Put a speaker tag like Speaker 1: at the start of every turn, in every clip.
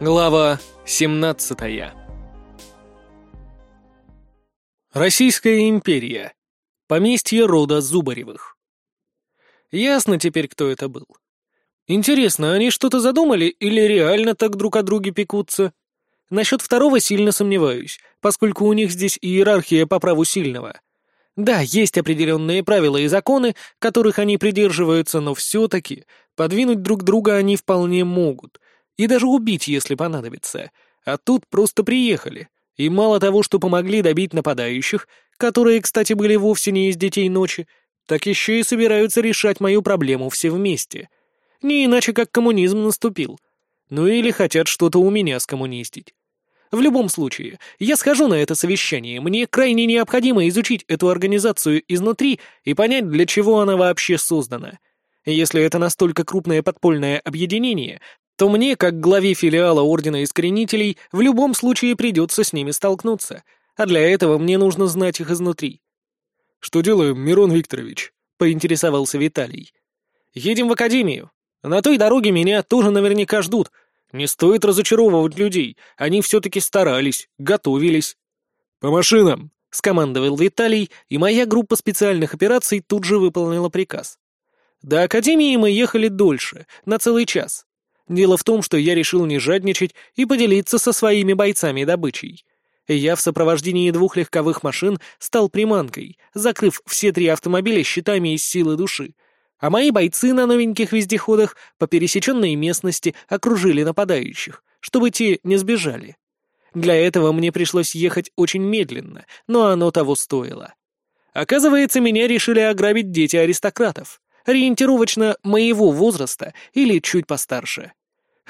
Speaker 1: Глава 17 Российская империя. Поместье рода Зубаревых. Ясно теперь, кто это был. Интересно, они что-то задумали или реально так друг о друге пекутся? Насчет второго сильно сомневаюсь, поскольку у них здесь иерархия по праву сильного. Да, есть определенные правила и законы, которых они придерживаются, но все-таки подвинуть друг друга они вполне могут — и даже убить, если понадобится. А тут просто приехали. И мало того, что помогли добить нападающих, которые, кстати, были вовсе не из детей ночи, так еще и собираются решать мою проблему все вместе. Не иначе, как коммунизм наступил. Ну или хотят что-то у меня скоммунистить. В любом случае, я схожу на это совещание. Мне крайне необходимо изучить эту организацию изнутри и понять, для чего она вообще создана. Если это настолько крупное подпольное объединение, то мне, как главе филиала Ордена Искоренителей, в любом случае придется с ними столкнуться, а для этого мне нужно знать их изнутри.
Speaker 2: «Что делаем, Мирон Викторович?» — поинтересовался Виталий.
Speaker 1: «Едем в академию. На той дороге меня тоже наверняка ждут. Не стоит разочаровывать людей, они все-таки старались, готовились».
Speaker 2: «По машинам!»
Speaker 1: — скомандовал Виталий, и моя группа специальных операций тут же выполнила приказ. До Академии мы ехали дольше, на целый час. Дело в том, что я решил не жадничать и поделиться со своими бойцами добычей. Я в сопровождении двух легковых машин стал приманкой, закрыв все три автомобиля щитами из силы души, а мои бойцы на новеньких вездеходах по пересеченной местности окружили нападающих, чтобы те не сбежали. Для этого мне пришлось ехать очень медленно, но оно того стоило. Оказывается, меня решили ограбить дети аристократов, ориентировочно моего возраста или чуть постарше.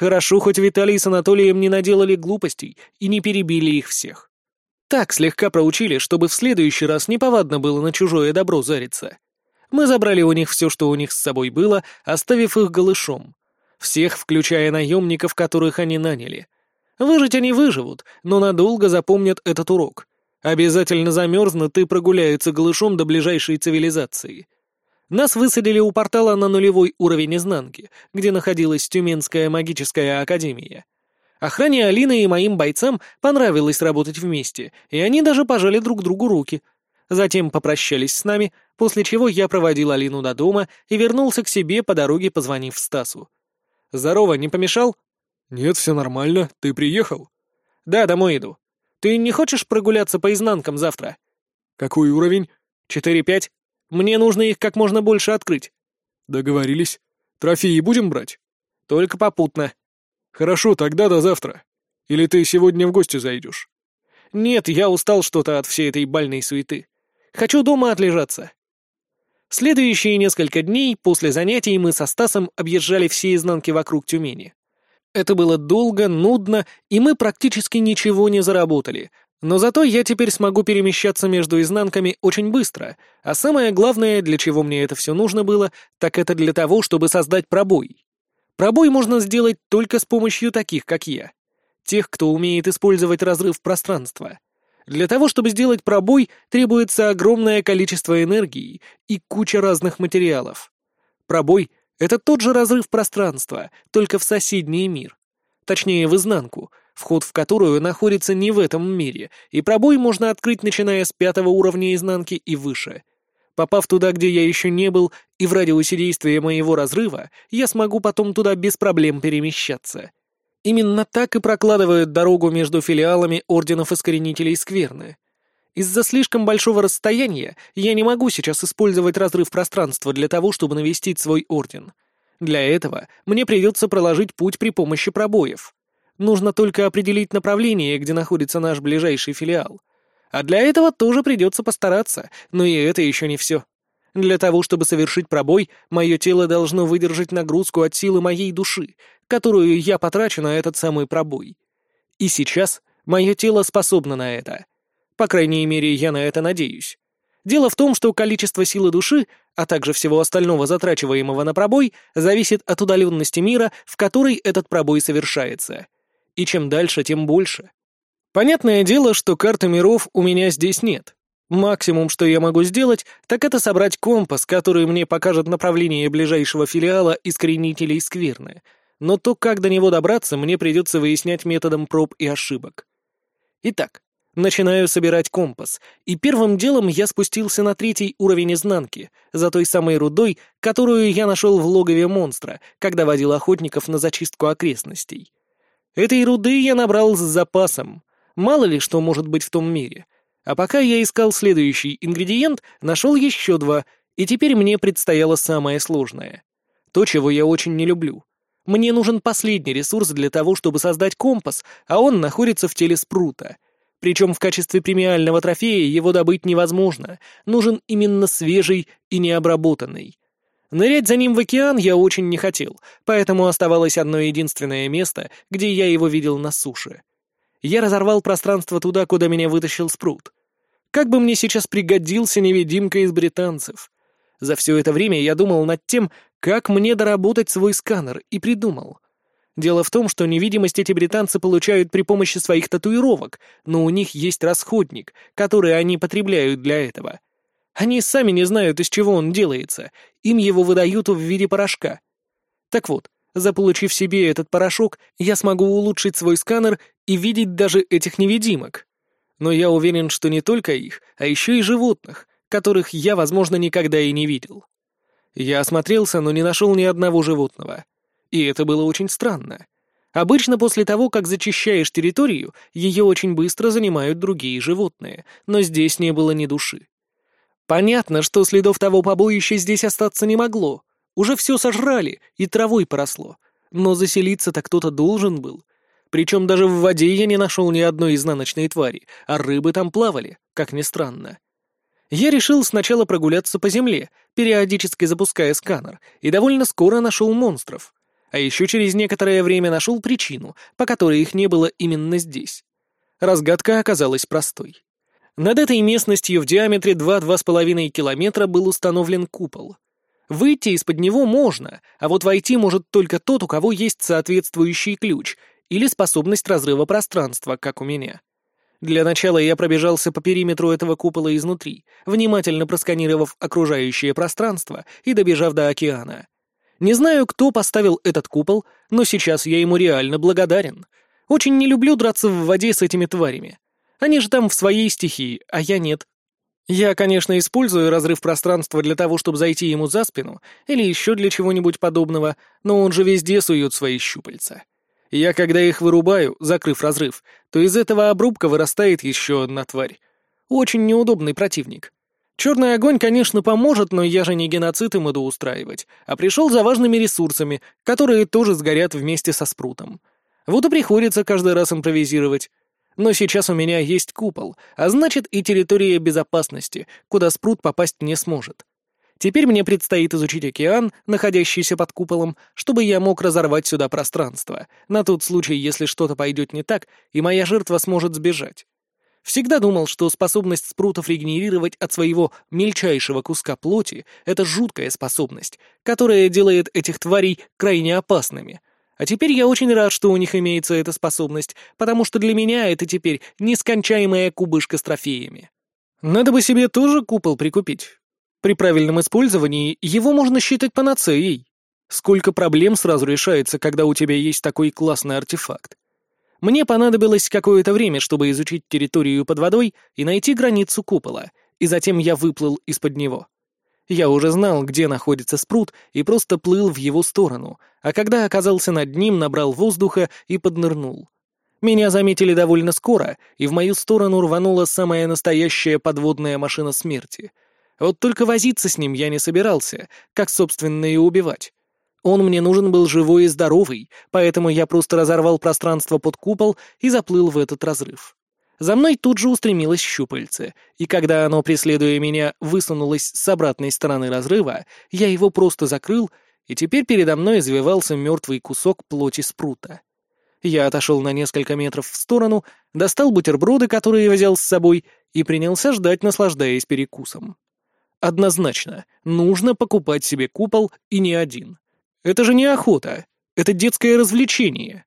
Speaker 1: Хорошо, хоть Виталий с Анатолием не наделали глупостей и не перебили их всех. Так слегка проучили, чтобы в следующий раз неповадно было на чужое добро зариться. Мы забрали у них все, что у них с собой было, оставив их голышом. Всех, включая наемников, которых они наняли. Выжить они выживут, но надолго запомнят этот урок. Обязательно замерзнут и прогуляются голышом до ближайшей цивилизации. Нас высадили у портала на нулевой уровень изнанки, где находилась Тюменская магическая академия. Охране Алины и моим бойцам понравилось работать вместе, и они даже пожали друг другу руки. Затем попрощались с нами, после чего я проводил Алину до дома и вернулся к себе по дороге, позвонив Стасу. «Здорово, не помешал?»
Speaker 2: «Нет, все нормально. Ты приехал?»
Speaker 1: «Да, домой иду. Ты не хочешь прогуляться по изнанкам завтра?»
Speaker 2: «Какой уровень?»
Speaker 1: «Четыре-пять». Мне нужно их как можно больше открыть».
Speaker 2: «Договорились. Трофеи будем брать?»
Speaker 1: «Только попутно».
Speaker 2: «Хорошо, тогда до завтра. Или ты сегодня в гости зайдешь?»
Speaker 1: «Нет, я устал что-то от всей этой бальной суеты. Хочу дома отлежаться». Следующие несколько дней после занятий мы со Стасом объезжали все изнанки вокруг Тюмени. Это было долго, нудно, и мы практически ничего не заработали, но зато я теперь смогу перемещаться между изнанками очень быстро, а самое главное, для чего мне это все нужно было, так это для того, чтобы создать пробой. Пробой можно сделать только с помощью таких, как я. Тех, кто умеет использовать разрыв пространства. Для того, чтобы сделать пробой, требуется огромное количество энергии и куча разных материалов. Пробой — это тот же разрыв пространства, только в соседний мир. Точнее, в изнанку, вход в которую находится не в этом мире, и пробой можно открыть, начиная с пятого уровня изнанки и выше. Попав туда, где я еще не был, и в радиусе действия моего разрыва, я смогу потом туда без проблем перемещаться. Именно так и прокладывают дорогу между филиалами Орденов Искоренителей Скверны. Из-за слишком большого расстояния я не могу сейчас использовать разрыв пространства для того, чтобы навестить свой Орден. Для этого мне придется проложить путь при помощи пробоев. Нужно только определить направление, где находится наш ближайший филиал. А для этого тоже придется постараться, но и это еще не все. Для того, чтобы совершить пробой, мое тело должно выдержать нагрузку от силы моей души, которую я потрачу на этот самый пробой. И сейчас мое тело способно на это. По крайней мере, я на это надеюсь. Дело в том, что количество силы души, а также всего остального затрачиваемого на пробой, зависит от удаленности мира, в которой этот пробой совершается — и чем дальше, тем больше. Понятное дело, что карты миров у меня здесь нет. Максимум, что я могу сделать, так это собрать компас, который мне покажет направление ближайшего филиала искоренителей скверны. но то, как до него добраться, мне придется выяснять методом проб и ошибок. Итак, начинаю собирать компас, и первым делом я спустился на третий уровень изнанки, за той самой рудой, которую я нашел в логове монстра, когда водил охотников на зачистку окрестностей. Этой руды я набрал с запасом. Мало ли что может быть в том мире. А пока я искал следующий ингредиент, нашел еще два, и теперь мне предстояло самое сложное. То, чего я очень не люблю. Мне нужен последний ресурс для того, чтобы создать компас, а он находится в теле спрута. Причем в качестве премиального трофея его добыть невозможно. Нужен именно свежий и необработанный. Нырять за ним в океан я очень не хотел, поэтому оставалось одно единственное место, где я его видел на суше. Я разорвал пространство туда, куда меня вытащил спрут. Как бы мне сейчас пригодился невидимка из британцев. За все это время я думал над тем, как мне доработать свой сканер, и придумал. Дело в том, что невидимость эти британцы получают при помощи своих татуировок, но у них есть расходник, который они потребляют для этого — они сами не знают, из чего он делается, им его выдают в виде порошка. Так вот, заполучив себе этот порошок, я смогу улучшить свой сканер и видеть даже этих невидимок. Но я уверен, что не только их, а еще и животных, которых я, возможно, никогда и не видел. Я осмотрелся, но не нашел ни одного животного. И это было очень странно. Обычно после того, как зачищаешь территорию, ее очень быстро занимают другие животные, но здесь не было ни души. Понятно, что следов того побоища здесь остаться не могло. Уже все сожрали, и травой поросло. Но заселиться-то кто-то должен был. Причем даже в воде я не нашел ни одной изнаночной твари, а рыбы там плавали, как ни странно. Я решил сначала прогуляться по земле, периодически запуская сканер, и довольно скоро нашел монстров. А еще через некоторое время нашел причину, по которой их не было именно здесь. Разгадка оказалась простой. Над этой местностью в диаметре 2-2,5 километра был установлен купол. Выйти из-под него можно, а вот войти может только тот, у кого есть соответствующий ключ или способность разрыва пространства, как у меня. Для начала я пробежался по периметру этого купола изнутри, внимательно просканировав окружающее пространство и добежав до океана. Не знаю, кто поставил этот купол, но сейчас я ему реально благодарен. Очень не люблю драться в воде с этими тварями. Они же там в своей стихии, а я нет. Я, конечно, использую разрыв пространства для того, чтобы зайти ему за спину, или еще для чего-нибудь подобного, но он же везде сует свои щупальца. Я, когда их вырубаю, закрыв разрыв, то из этого обрубка вырастает еще одна тварь. Очень неудобный противник. Черный огонь, конечно, поможет, но я же не геноцид им иду устраивать, а пришел за важными ресурсами, которые тоже сгорят вместе со спрутом. Вот и приходится каждый раз импровизировать. Но сейчас у меня есть купол, а значит и территория безопасности, куда спрут попасть не сможет. Теперь мне предстоит изучить океан, находящийся под куполом, чтобы я мог разорвать сюда пространство, на тот случай, если что-то пойдет не так, и моя жертва сможет сбежать. Всегда думал, что способность спрутов регенерировать от своего мельчайшего куска плоти — это жуткая способность, которая делает этих тварей крайне опасными — а теперь я очень рад, что у них имеется эта способность, потому что для меня это теперь нескончаемая кубышка с трофеями. Надо бы себе тоже купол прикупить. При правильном использовании его можно считать панацеей. Сколько проблем сразу решается, когда у тебя есть такой классный артефакт. Мне понадобилось какое-то время, чтобы изучить территорию под водой и найти границу купола, и затем я выплыл из-под него. Я уже знал, где находится спрут, и просто плыл в его сторону, а когда оказался над ним, набрал воздуха и поднырнул. Меня заметили довольно скоро, и в мою сторону рванула самая настоящая подводная машина смерти. Вот только возиться с ним я не собирался, как, собственно, и убивать. Он мне нужен был живой и здоровый, поэтому я просто разорвал пространство под купол и заплыл в этот разрыв. За мной тут же устремилось щупальце, и когда оно, преследуя меня, высунулось с обратной стороны разрыва, я его просто закрыл, и теперь передо мной извивался мертвый кусок плоти спрута. Я отошел на несколько метров в сторону, достал бутерброды, которые взял с собой, и принялся ждать, наслаждаясь перекусом. Однозначно, нужно покупать себе купол и не один. Это же не охота, это детское развлечение.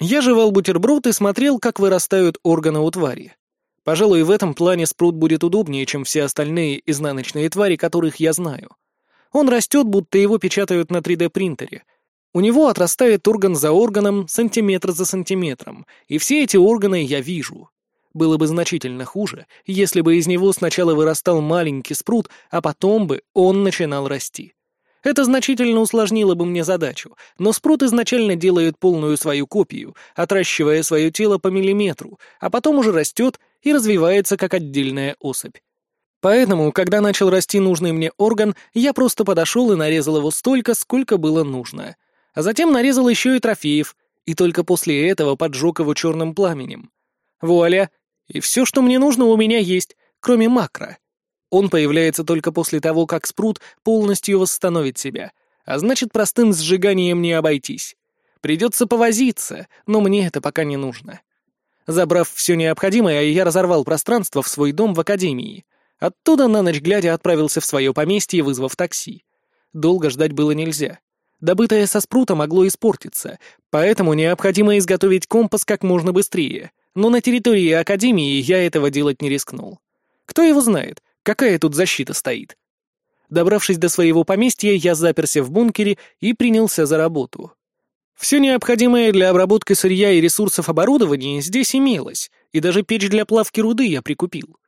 Speaker 1: Я жевал бутерброд и смотрел, как вырастают органы у твари. Пожалуй, в этом плане спрут будет удобнее, чем все остальные изнаночные твари, которых я знаю. Он растет, будто его печатают на 3D-принтере. У него отрастает орган за органом, сантиметр за сантиметром, и все эти органы я вижу. Было бы значительно хуже, если бы из него сначала вырастал маленький спрут, а потом бы он начинал расти. Это значительно усложнило бы мне задачу, но спрут изначально делает полную свою копию, отращивая свое тело по миллиметру, а потом уже растет и развивается как отдельная особь. Поэтому, когда начал расти нужный мне орган, я просто подошел и нарезал его столько, сколько было нужно. А затем нарезал еще и трофеев, и только после этого поджег его черным пламенем. Вуаля! И все, что мне нужно, у меня есть, кроме макро. Он появляется только после того, как спрут полностью восстановит себя, а значит, простым сжиганием не обойтись. Придется повозиться, но мне это пока не нужно. Забрав все необходимое, я разорвал пространство в свой дом в академии. Оттуда на ночь глядя отправился в свое поместье, вызвав такси. Долго ждать было нельзя. Добытое со спрута могло испортиться, поэтому необходимо изготовить компас как можно быстрее. Но на территории Академии я этого делать не рискнул. Кто его знает, Какая тут защита стоит? Добравшись до своего поместья, я заперся в бункере и принялся за работу. Все необходимое для обработки сырья и ресурсов оборудования здесь имелось, и даже печь для плавки руды я прикупил.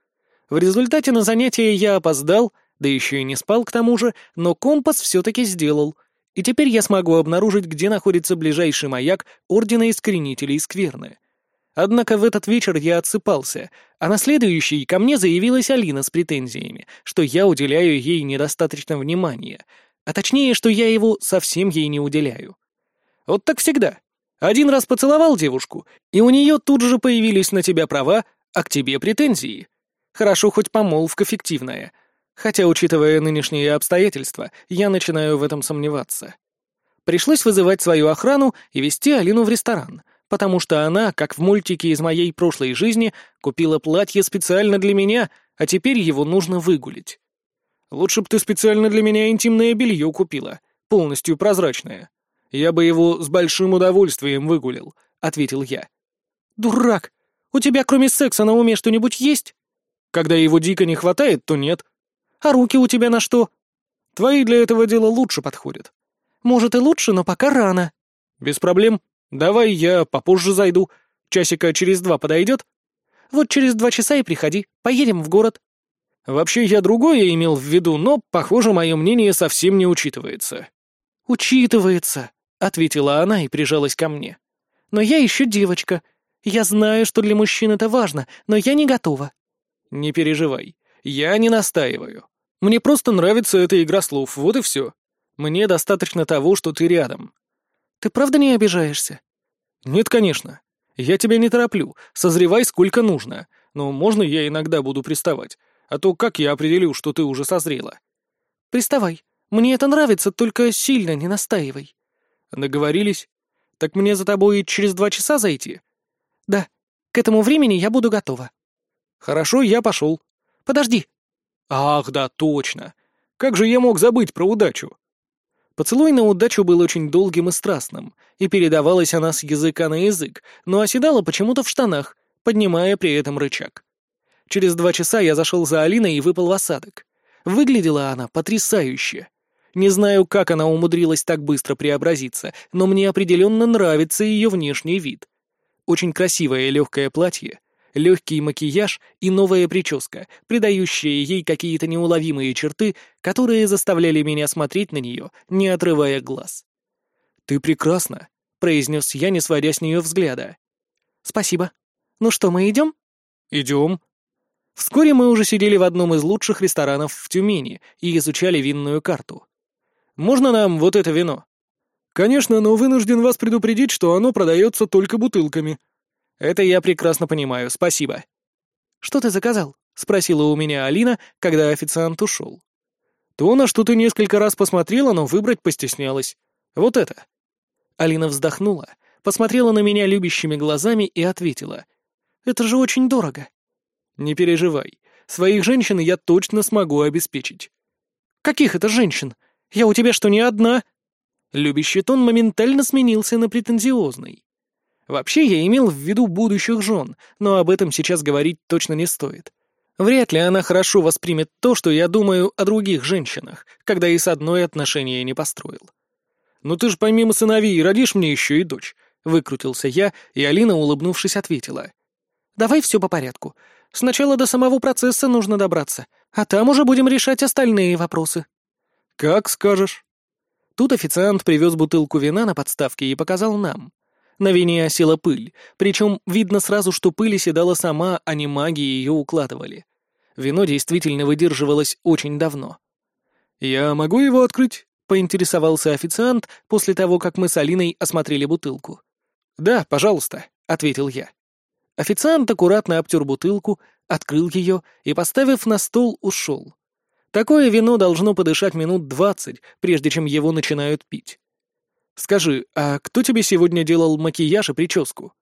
Speaker 1: В результате на занятия я опоздал, да еще и не спал к тому же, но компас все-таки сделал, и теперь я смогу обнаружить, где находится ближайший маяк Ордена Искоренителей Скверны. Однако в этот вечер я отсыпался, а на следующий ко мне заявилась Алина с претензиями, что я уделяю ей недостаточно внимания, а точнее, что я его совсем ей не уделяю. Вот так всегда. Один раз поцеловал девушку, и у нее тут же появились на тебя права, а к тебе претензии. Хорошо, хоть помолвка фиктивная. Хотя, учитывая нынешние обстоятельства, я начинаю в этом сомневаться. Пришлось вызывать свою охрану и вести Алину в ресторан — потому что она, как в мультике из моей прошлой жизни, купила платье специально для меня, а теперь его нужно выгулить. Лучше б ты специально для меня интимное белье купила, полностью прозрачное. Я бы его с большим удовольствием выгулил, — ответил я. Дурак! У тебя кроме секса на уме что-нибудь есть? Когда его дико не хватает, то нет. А руки у тебя на что? Твои для этого дела лучше подходят. Может и лучше, но пока рано. Без проблем. «Давай я попозже зайду. Часика через два подойдет?» «Вот через два часа и приходи. Поедем в город». «Вообще я другое имел в виду, но, похоже, мое мнение совсем не учитывается». «Учитывается», — ответила она и прижалась ко мне. «Но я еще девочка. Я знаю, что для мужчин это важно, но я не готова». «Не переживай. Я не настаиваю. Мне просто нравится эта игра слов, вот и все. Мне достаточно того, что ты рядом. Ты правда не обижаешься?» «Нет, конечно. Я тебя не тороплю. Созревай сколько нужно. Но можно я иногда буду приставать? А то как я определю, что ты уже созрела?» «Приставай. Мне это нравится, только сильно не настаивай». «Договорились? Так мне за тобой через два часа зайти?» «Да. К этому времени я буду готова». «Хорошо, я пошел». «Подожди». «Ах, да, точно. Как же я мог забыть про удачу?» Поцелуй на удачу был очень долгим и страстным, и передавалась она с языка на язык, но оседала почему-то в штанах, поднимая при этом рычаг. Через два часа я зашел за Алиной и выпал в осадок. Выглядела она потрясающе. Не знаю, как она умудрилась так быстро преобразиться, но мне определенно нравится ее внешний вид. Очень красивое легкое платье, легкий макияж и новая прическа, придающая ей какие-то неуловимые черты, которые заставляли меня смотреть на нее, не отрывая глаз. «Ты прекрасна», — произнес я, не сводя с нее взгляда. «Спасибо. Ну что, мы идем?» «Идем». Вскоре мы уже сидели в одном из лучших ресторанов в Тюмени и изучали винную карту. «Можно нам вот это вино?» «Конечно, но вынужден вас предупредить, что оно продается только бутылками», «Это я прекрасно понимаю, спасибо». «Что ты заказал?» — спросила у меня Алина, когда официант ушел. «То, на что ты несколько раз посмотрела, но выбрать постеснялась. Вот это». Алина вздохнула, посмотрела на меня любящими глазами и ответила. «Это же очень дорого». «Не переживай. Своих женщин я точно смогу обеспечить». «Каких это женщин? Я у тебя что, не одна?» Любящий тон моментально сменился на претензиозный. Вообще я имел в виду будущих жен, но об этом сейчас говорить точно не стоит. Вряд ли она хорошо воспримет то, что я думаю о других женщинах, когда и с одной отношения не построил. «Ну ты ж помимо сыновей родишь мне еще и дочь», — выкрутился я, и Алина, улыбнувшись, ответила. «Давай все по порядку. Сначала до самого процесса нужно добраться, а там уже будем решать остальные вопросы».
Speaker 2: «Как скажешь».
Speaker 1: Тут официант привез бутылку вина на подставке и показал нам. На вине осела пыль, причем видно сразу, что пыль оседала сама, а не маги ее укладывали. Вино действительно выдерживалось очень давно.
Speaker 2: «Я могу его открыть?»
Speaker 1: — поинтересовался официант после того, как мы с Алиной осмотрели бутылку.
Speaker 2: «Да, пожалуйста», — ответил я.
Speaker 1: Официант аккуратно обтер бутылку, открыл ее и, поставив на стол, ушел. Такое вино должно подышать минут двадцать, прежде чем его начинают пить.
Speaker 2: «Скажи, а кто тебе сегодня делал макияж и прическу?»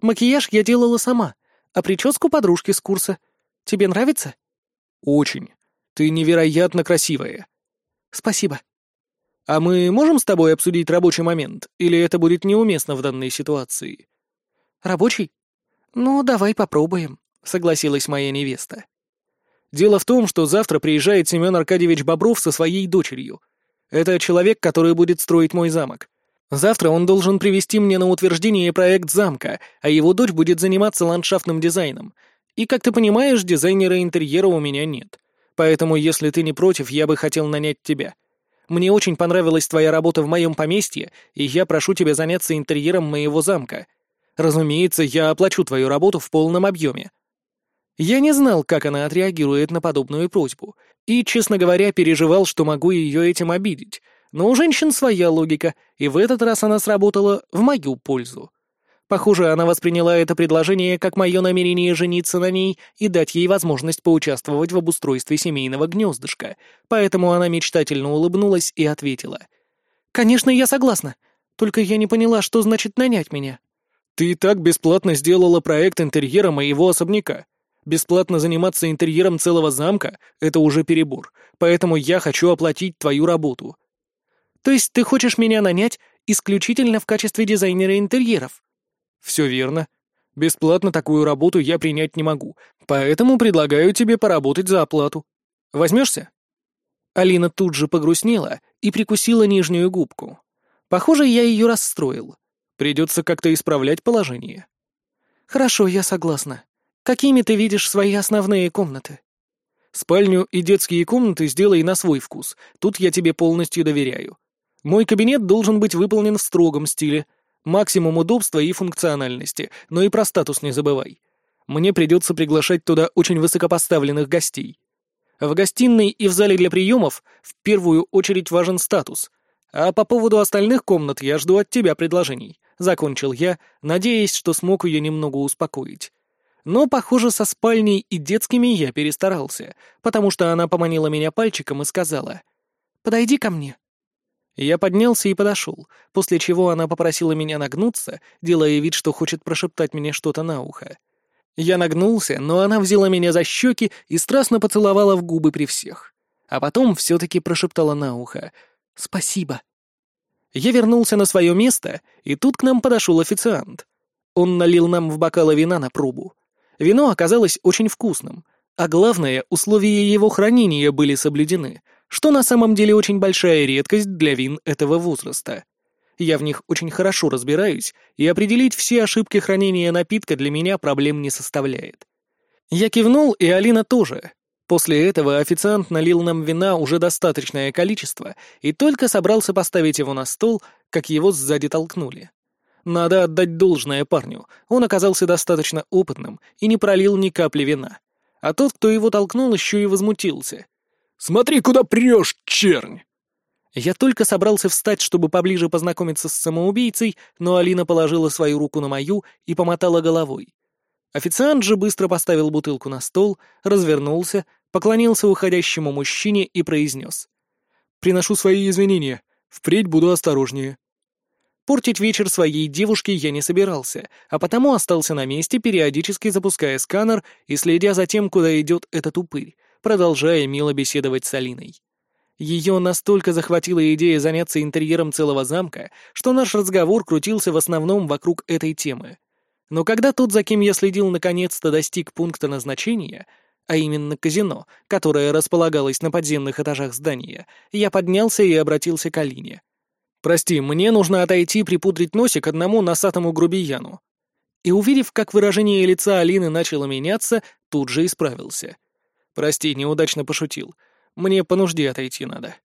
Speaker 1: «Макияж я делала сама, а прическу подружки с курса. Тебе нравится?»
Speaker 2: «Очень. Ты невероятно красивая».
Speaker 1: «Спасибо».
Speaker 2: «А мы можем с тобой обсудить рабочий момент, или это будет неуместно в данной ситуации?»
Speaker 1: «Рабочий? Ну, давай попробуем», — согласилась моя невеста.
Speaker 2: «Дело в том, что завтра приезжает Семен Аркадьевич Бобров со своей дочерью. Это человек, который будет строить мой замок. Завтра он должен привести мне на утверждение проект замка, а его дочь будет заниматься ландшафтным дизайном. И, как ты понимаешь, дизайнера интерьера у меня нет. Поэтому, если ты не против, я бы хотел нанять тебя. Мне очень понравилась твоя работа в моем поместье, и я прошу тебя заняться интерьером моего замка. Разумеется, я оплачу твою работу в полном объеме». Я не знал, как она отреагирует на подобную просьбу, и, честно говоря, переживал, что могу ее этим обидеть, но у женщин своя логика, и в этот раз она сработала в мою пользу. Похоже, она восприняла это предложение как мое намерение жениться на ней и дать ей возможность поучаствовать в обустройстве семейного гнездышка, поэтому она мечтательно улыбнулась и ответила. «Конечно, я согласна. Только я не поняла, что значит нанять меня». «Ты и так бесплатно сделала проект интерьера моего особняка. Бесплатно заниматься интерьером целого замка — это уже перебор, поэтому я хочу оплатить твою работу».
Speaker 1: «То есть ты хочешь меня нанять исключительно в качестве дизайнера интерьеров?»
Speaker 2: «Все верно. Бесплатно такую работу я принять не могу, поэтому предлагаю тебе поработать за оплату. Возьмешься?»
Speaker 1: Алина тут же погрустнела и прикусила нижнюю губку. Похоже, я ее расстроил.
Speaker 2: Придется как-то исправлять положение.
Speaker 1: «Хорошо, я согласна. Какими ты видишь свои основные комнаты?»
Speaker 2: «Спальню и детские комнаты сделай на свой вкус. Тут я тебе полностью доверяю. Мой кабинет должен быть выполнен в строгом стиле, Максимум удобства и функциональности, но и про статус не забывай. Мне придется приглашать туда очень высокопоставленных гостей. В гостиной и в зале для приемов в первую очередь важен статус. А по поводу остальных комнат я жду от тебя предложений. Закончил я, надеясь, что смог ее немного успокоить. Но, похоже, со спальней и детскими я перестарался, потому что она поманила меня пальчиком и сказала «Подойди ко мне». Я поднялся и подошел, после чего она попросила меня нагнуться, делая вид, что хочет прошептать мне что-то на ухо. Я нагнулся, но она взяла меня за щеки и страстно поцеловала в губы при всех. А потом все-таки прошептала на ухо «Спасибо». Я вернулся на свое место, и тут к нам подошел официант. Он налил нам в бокалы вина на пробу. Вино оказалось очень вкусным, а главное, условия его хранения были соблюдены — что на самом деле очень большая редкость для вин этого возраста. Я в них очень хорошо разбираюсь, и определить все ошибки хранения напитка для меня проблем не составляет. Я кивнул, и Алина тоже. После этого официант налил нам вина уже достаточное количество и только собрался поставить его на стол, как его сзади толкнули. Надо отдать должное парню, он оказался достаточно опытным и не пролил ни капли вина. А тот, кто его толкнул, еще и возмутился.
Speaker 3: Смотри, куда прешь, чернь!»
Speaker 1: Я только собрался встать, чтобы поближе познакомиться с самоубийцей, но Алина положила свою руку на мою и помотала головой. Официант же быстро поставил бутылку на стол, развернулся, поклонился уходящему мужчине и произнес.
Speaker 2: «Приношу свои извинения. Впредь буду осторожнее».
Speaker 1: Портить вечер своей девушке я не собирался, а потому остался на месте, периодически запуская сканер и следя за тем, куда идет этот упырь, продолжая мило беседовать с Алиной. Ее настолько захватила идея заняться интерьером целого замка, что наш разговор крутился в основном вокруг этой темы. Но когда тот, за кем я следил, наконец-то достиг пункта назначения, а именно казино, которое располагалось на подземных этажах здания, я поднялся и обратился к Алине.
Speaker 2: Прости, мне нужно отойти припудрить носик одному носатому грубияну. И, увидев, как выражение лица Алины начало меняться, тут же исправился. Прости, неудачно пошутил. Мне по нужде отойти надо.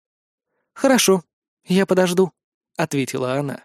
Speaker 1: Хорошо, я подожду, ответила она.